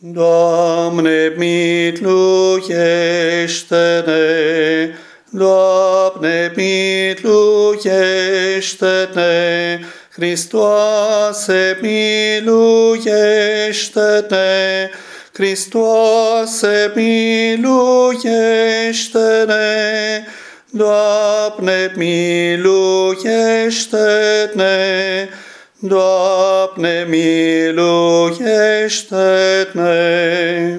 Doamne, mitluiește-ne! Doamne, mitluiește-ne! Hristoase, miluiește-ne! Hristoase, miluiește-ne! Doamne, miluiește-ne! Doamne, miluiește-ne!